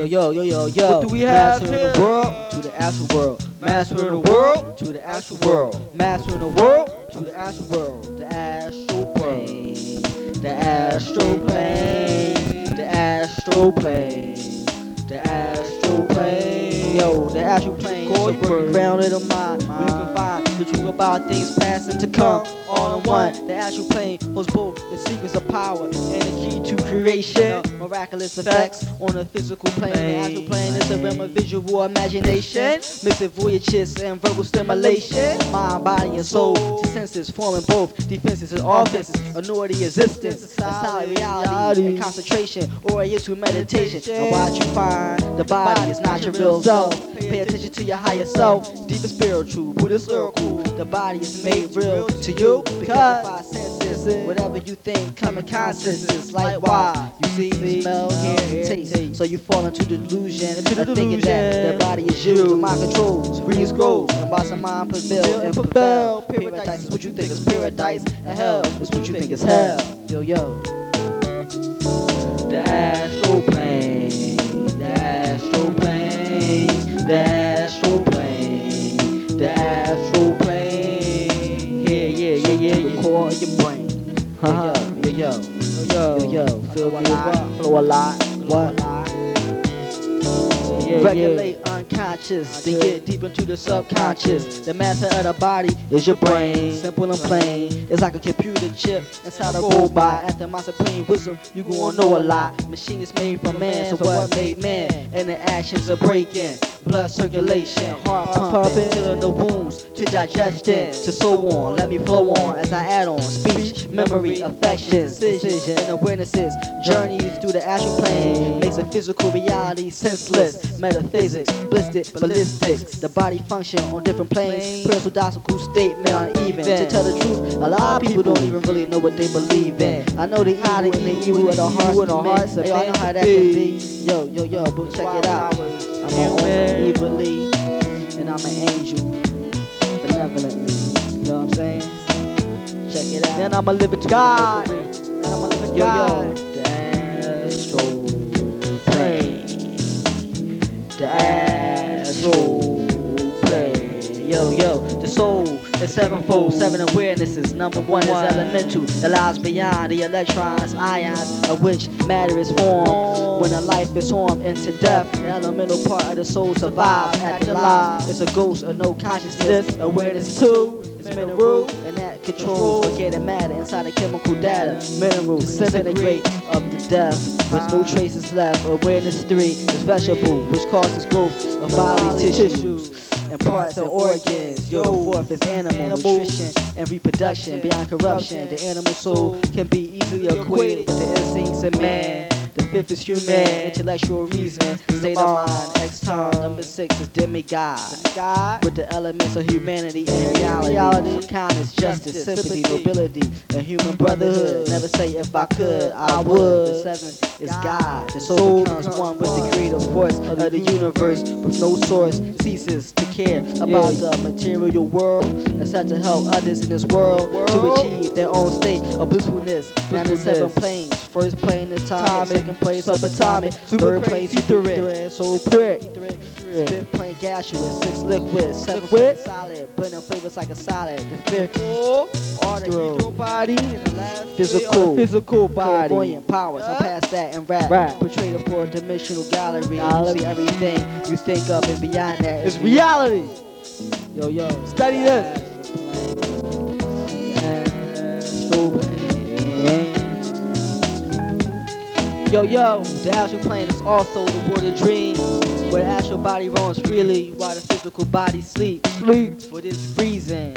Yo, yo, yo, yo, yo. What do we have Master here? the world to the astral world. Master of the world to the astral world. Master of the world to the astral world. The astral plane. The astral plane. The astral plane. The astral plane. Yo, the astral plane. Is a word grounded mind. Where can find the truth about things past and to come. All in one. The astral plane holds both the secrets of power and the key to creation. Miraculous effects on the physical plane. The astral plane is a realm of visual imagination. Mixed voyages and verbal stimulation. Mind, body, and soul. To senses forming both defenses and offenses. Annuity existence. A solid reality and concentration. Or into meditation. And watch you find the body is not your real self. Pay attention to your higher self. Deep and spiritual. Buddhist The body is made real to you because senses. Whatever you think, come in consciousness. Like why? You see, smell, hear, taste. So you fall into delusion. Into the thinking that the body is you. The mind controls, breeze grows, and boss of mind prevail and prevail. Paradise is what you think is paradise, and hell is what you think is hell. Yo, yo. The astral Flow a lot. What? Regulate unconscious, then get deep into the subconscious. The master of the body is your brain, simple and plain. It's like a computer chip That's inside a robot. After my supreme wisdom, you gon' know a lot. Machine is made from man, so what made man? And the actions are breaking. Blood circulation, heart pumping, filling the wounds to digestion, to so on. Let me flow on as I add on speech, memory, affections, decision, and awarenesses. Journeys through the astral plane makes a physical reality senseless. Metaphysics, ballistic, ballistics. The body function on different planes. Paradoxical statement uneven. To tell the truth, a lot of people don't even really know what they believe in. I know the evil and the evil of the hearts. Hey, I know how that can be. Yo, yo, yo, but check it out. I'm on evilly, Check it out. Then I'm a living God. Then I'm a living yo, yo. The astral plane. The astral plane. Yo, yo. The soul is sevenfold, seven awarenesses. Number one is elemental, that lies beyond the electrons, ions, of which matter is formed. When a life is formed into death, the elemental part of the soul survives. Acting alive, it's a ghost of no consciousness. Awareness too, it's mineral, and that controls organic matter inside the chemical data. Mineral, disintegrate of the death, with no traces left. Awareness three is vegetable, which causes growth of bodily tissues and parts and organs. Yo, fourth is animal, nutrition and reproduction beyond corruption. The animal soul can be easily equated with the instincts of man. Fifth is human, intellectual reason, state of mind. X time, number six is demigod. God with the elements of humanity and reality. Kindness, justice, sympathy, nobility, and human brotherhood. Never say if I could, I would. The seventh is God. The soul becomes one with the creative force of the universe with no source ceases to care about the material world and set to help others in this world to achieve their own state of blissfulness. Now the seven planes. First plane is time, second place subatomic, third plane etheric, soul prick, fifth plane gaseous, six liquid, seven plane solid, blending flavors like a solid. The artery, body, the physical, physical body, clairvoyant powers. I'm past that and rap, rap. portrayed a four-dimensional gallery. You see everything you think of and beyond that is reality. Yo, yo, study this. Yo, yo, the astral plane is also the world of dreams, where the astral body roams freely while the physical body sleeps. Sleep for this reason.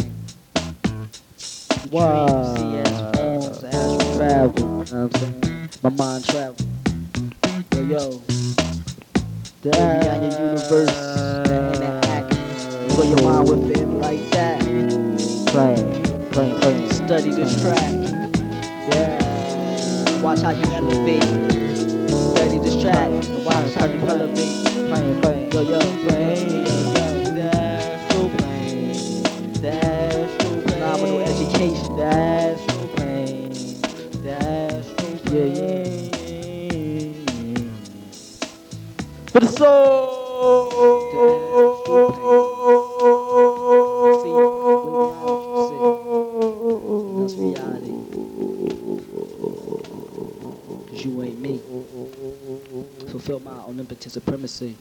Wow. Dreams, see as forms, the astral travel. You know what I'm saying? My mind travel. Yo, yo. The beyond your universe, and that act. Fill your mind with it like that. Plane, plane, plane. Study this track. Yeah. Watch how you elevate. Study this track. Watch how you elevate. Plane, plane. Yo, yo. The astral plane. The astral plane. Phenomenal education. The astral plane. The astral plane. Yeah, yeah. For the. That's reality. You ain't me. Fulfill my omnipotent supremacy.